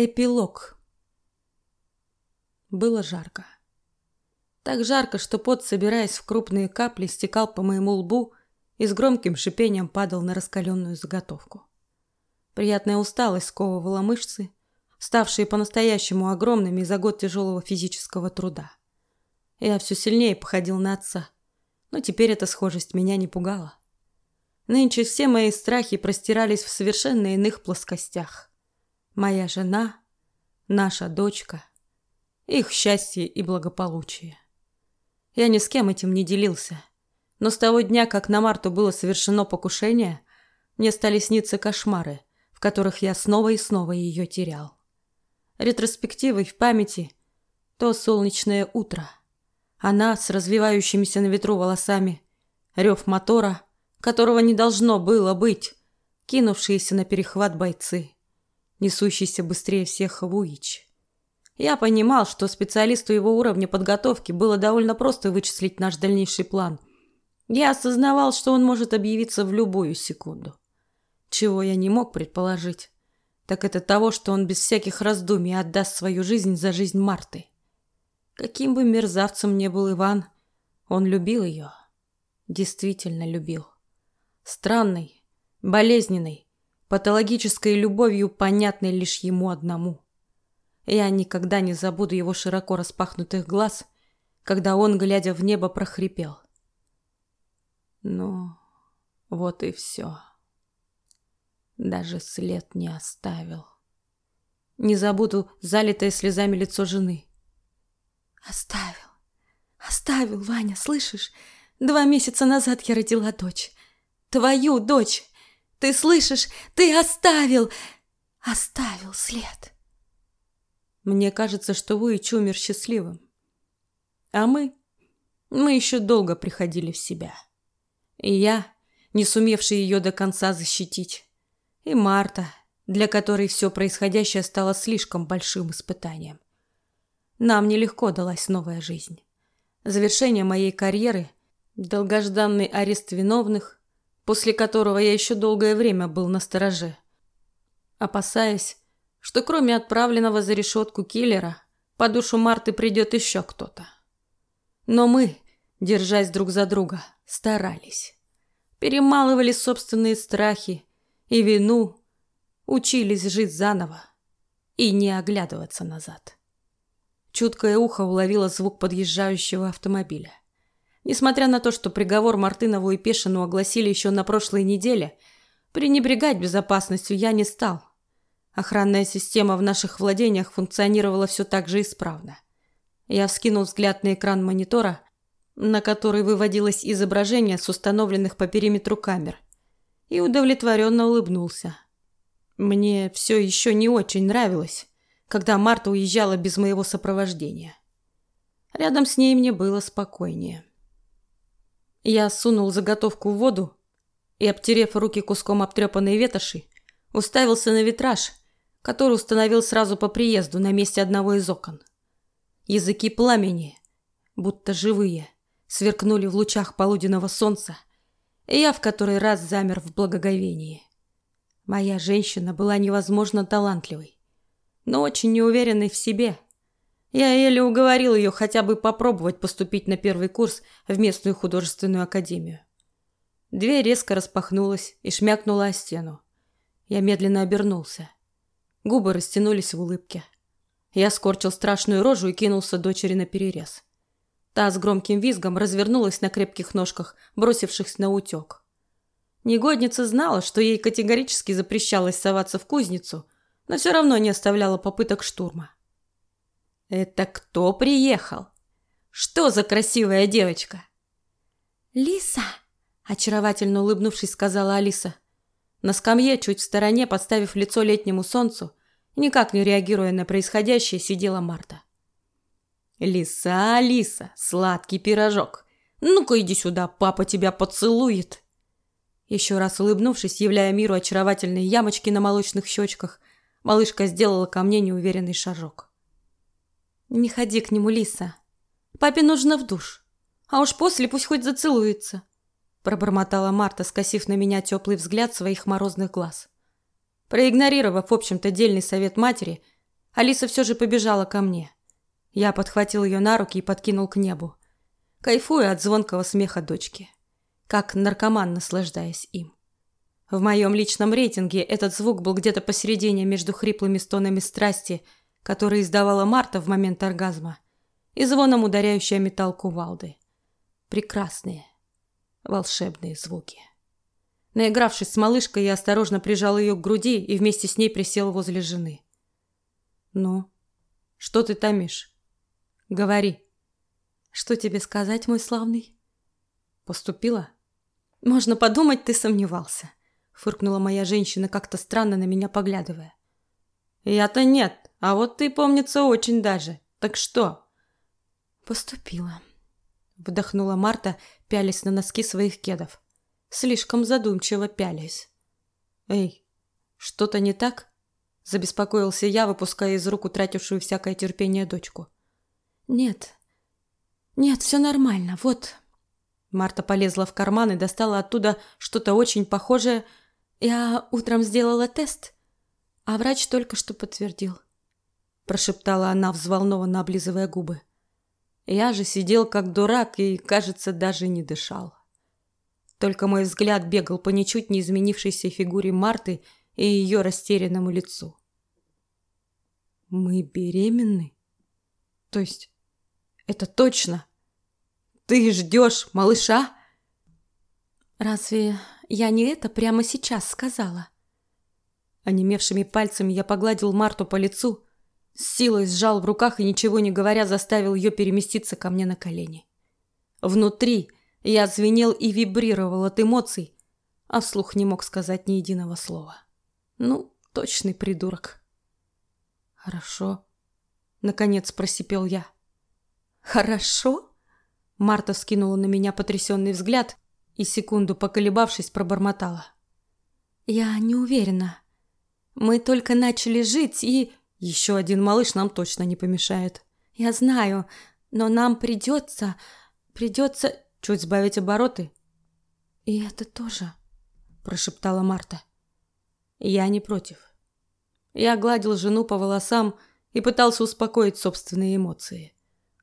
Эпилог. Было жарко. Так жарко, что пот, собираясь в крупные капли, стекал по моему лбу и с громким шипением падал на раскаленную заготовку. Приятная усталость сковывала мышцы, ставшие по-настоящему огромными за год тяжелого физического труда. Я все сильнее походил на отца, но теперь эта схожесть меня не пугала. Нынче все мои страхи простирались в совершенно иных плоскостях моя жена, наша дочка, их счастье и благополучие. Я ни с кем этим не делился, но с того дня, как на Марту было совершено покушение, мне стали сниться кошмары, в которых я снова и снова ее терял. Ретроспективой в памяти то солнечное утро. Она с развивающимися на ветру волосами, рев мотора, которого не должно было быть, кинувшиеся на перехват бойцы несущийся быстрее всех Вуич. Я понимал, что специалисту его уровня подготовки было довольно просто вычислить наш дальнейший план. Я осознавал, что он может объявиться в любую секунду. Чего я не мог предположить, так это того, что он без всяких раздумий отдаст свою жизнь за жизнь Марты. Каким бы мерзавцем ни был Иван, он любил ее. Действительно любил. Странный, болезненный, патологической любовью, понятной лишь ему одному. Я никогда не забуду его широко распахнутых глаз, когда он, глядя в небо, прохрипел. Ну, вот и все. Даже след не оставил. Не забуду залитое слезами лицо жены. Оставил. Оставил, Ваня, слышишь? Два месяца назад я родила дочь. Твою дочь. Ты слышишь? Ты оставил... Оставил след. Мне кажется, что Вуич умер счастливым. А мы... Мы еще долго приходили в себя. И я, не сумевший ее до конца защитить. И Марта, для которой все происходящее стало слишком большим испытанием. Нам нелегко далась новая жизнь. Завершение моей карьеры, долгожданный арест виновных, после которого я еще долгое время был на стороже, опасаясь, что кроме отправленного за решетку киллера, по душу Марты придет еще кто-то. Но мы, держась друг за друга, старались. Перемалывали собственные страхи и вину, учились жить заново и не оглядываться назад. Чуткое ухо уловило звук подъезжающего автомобиля. Несмотря на то, что приговор Мартынову и Пешину огласили еще на прошлой неделе, пренебрегать безопасностью я не стал. Охранная система в наших владениях функционировала все так же исправно. Я вскинул взгляд на экран монитора, на который выводилось изображение с установленных по периметру камер, и удовлетворенно улыбнулся. Мне все еще не очень нравилось, когда Марта уезжала без моего сопровождения. Рядом с ней мне было спокойнее. Я сунул заготовку в воду и, обтерев руки куском обтрепанной ветоши, уставился на витраж, который установил сразу по приезду на месте одного из окон. Языки пламени, будто живые, сверкнули в лучах полуденного солнца, и я в который раз замер в благоговении. Моя женщина была невозможно талантливой, но очень неуверенной в себе – я еле уговорил ее хотя бы попробовать поступить на первый курс в местную художественную академию. Дверь резко распахнулась и шмякнула о стену. Я медленно обернулся. Губы растянулись в улыбке. Я скорчил страшную рожу и кинулся дочери на перерез. Та с громким визгом развернулась на крепких ножках, бросившихся на утек. Негодница знала, что ей категорически запрещалось соваться в кузницу, но все равно не оставляла попыток штурма. Это кто приехал? Что за красивая девочка? Лиса, очаровательно улыбнувшись, сказала Алиса. На скамье, чуть в стороне, подставив лицо летнему солнцу, никак не реагируя на происходящее, сидела Марта. Лиса, Алиса, сладкий пирожок. Ну-ка иди сюда, папа тебя поцелует. Еще раз улыбнувшись, являя миру очаровательные ямочки на молочных щечках, малышка сделала ко мне неуверенный шажок. Не ходи к нему, Лиса. Папе нужно в душ. А уж после пусть хоть зацелуется. Пробормотала Марта, скосив на меня теплый взгляд своих морозных глаз. Проигнорировав, в общем-то, дельный совет матери, Алиса все же побежала ко мне. Я подхватил ее на руки и подкинул к небу, кайфуя от звонкого смеха дочки, как наркоман наслаждаясь им. В моем личном рейтинге этот звук был где-то посередине между хриплыми стонами страсти, которые издавала Марта в момент оргазма, и звоном ударяющей металл кувалды. Прекрасные, волшебные звуки. Наигравшись с малышкой, я осторожно прижал ее к груди и вместе с ней присел возле жены. «Ну, что ты томишь? Говори». «Что тебе сказать, мой славный?» «Поступила?» «Можно подумать, ты сомневался фыркнула моя женщина, как-то странно на меня поглядывая. Я-то нет, а вот ты, помнится, очень даже. Так что? Поступила. Вдохнула Марта, пялясь на носки своих кедов. Слишком задумчиво пялись. Эй, что-то не так? Забеспокоился я, выпуская из рук утратившую всякое терпение дочку. Нет. Нет, все нормально. Вот. Марта полезла в карман и достала оттуда что-то очень похожее я утром сделала тест, а врач только что подтвердил. Прошептала она, взволнованно облизывая губы. Я же сидел как дурак и, кажется, даже не дышал. Только мой взгляд бегал по ничуть не изменившейся фигуре Марты и ее растерянному лицу. Мы беременны? То есть, это точно? Ты ждешь малыша? Разве я не это прямо сейчас сказала. Онемевшими пальцами я погладил Марту по лицу, с силой сжал в руках и, ничего не говоря, заставил ее переместиться ко мне на колени. Внутри я звенел и вибрировал от эмоций, а вслух не мог сказать ни единого слова. Ну, точный придурок. Хорошо, наконец просипел я. Хорошо? Марта скинула на меня потрясенный взгляд и секунду поколебавшись, пробормотала. «Я не уверена. Мы только начали жить, и еще один малыш нам точно не помешает. Я знаю, но нам придется, придется чуть сбавить обороты». «И это тоже», – прошептала Марта. «Я не против». Я гладил жену по волосам и пытался успокоить собственные эмоции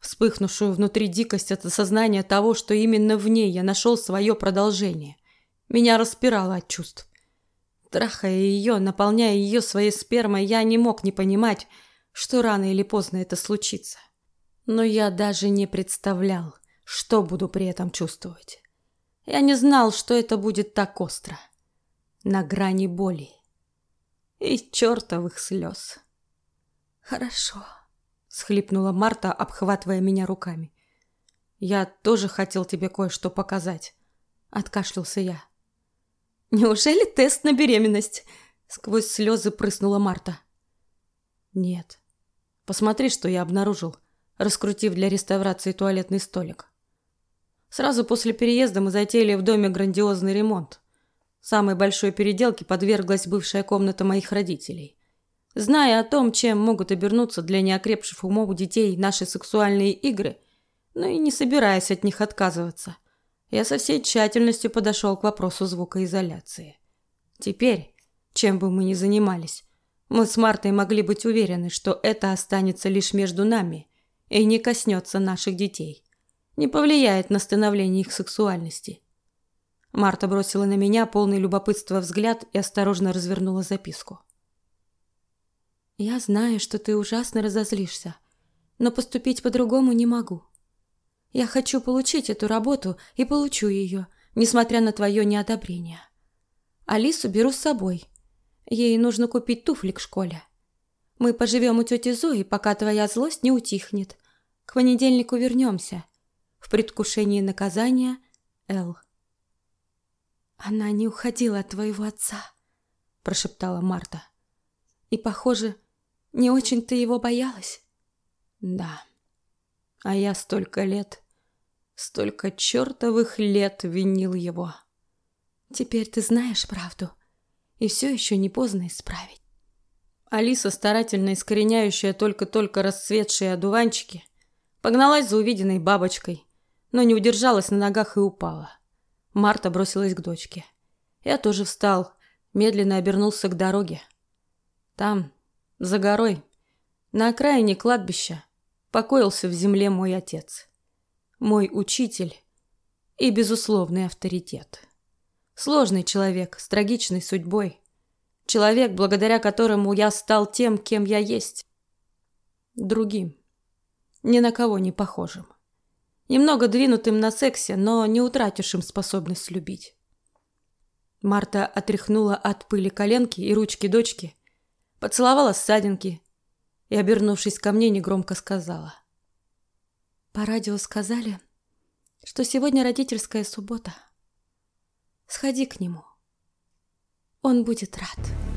вспыхнувшую внутри дикость от осознания того, что именно в ней я нашел свое продолжение. Меня распирало от чувств. Трахая ее, наполняя ее своей спермой, я не мог не понимать, что рано или поздно это случится. Но я даже не представлял, что буду при этом чувствовать. Я не знал, что это будет так остро. На грани боли и чертовых слез. Хорошо схлипнула Марта, обхватывая меня руками. Я тоже хотел тебе кое-что показать, откашлялся я. Неужели тест на беременность? сквозь слезы прыснула Марта. Нет. Посмотри, что я обнаружил, раскрутив для реставрации туалетный столик. Сразу после переезда мы затеяли в доме грандиозный ремонт. Самой большой переделке подверглась бывшая комната моих родителей. Зная о том, чем могут обернуться для неокрепших умов детей наши сексуальные игры, но и не собираясь от них отказываться, я со всей тщательностью подошел к вопросу звукоизоляции. Теперь, чем бы мы ни занимались, мы с Мартой могли быть уверены, что это останется лишь между нами и не коснется наших детей, не повлияет на становление их сексуальности. Марта бросила на меня полный любопытства взгляд и осторожно развернула записку. Я знаю, что ты ужасно разозлишься, но поступить по-другому не могу. Я хочу получить эту работу и получу ее, несмотря на твое неодобрение. Алису беру с собой. Ей нужно купить туфли к школе. Мы поживем у тети Зои, пока твоя злость не утихнет. К понедельнику вернемся. В предвкушении наказания Эл. Она не уходила от твоего отца, прошептала Марта. И, похоже, не очень ты его боялась? Да. А я столько лет, столько чертовых лет винил его. Теперь ты знаешь правду, и все еще не поздно исправить. Алиса, старательно искореняющая только-только расцветшие одуванчики, погналась за увиденной бабочкой, но не удержалась на ногах и упала. Марта бросилась к дочке. Я тоже встал, медленно обернулся к дороге. Там, за горой На окраине кладбища покоился в земле мой отец, мой учитель и безусловный авторитет. Сложный человек с трагичной судьбой, человек, благодаря которому я стал тем, кем я есть. Другим, ни на кого не похожим. Немного двинутым на сексе, но не утратившим способность любить. Марта отряхнула от пыли коленки и ручки дочки, поцеловала ссадинки и, обернувшись ко мне, негромко сказала. «По радио сказали, что сегодня родительская суббота. Сходи к нему. Он будет рад».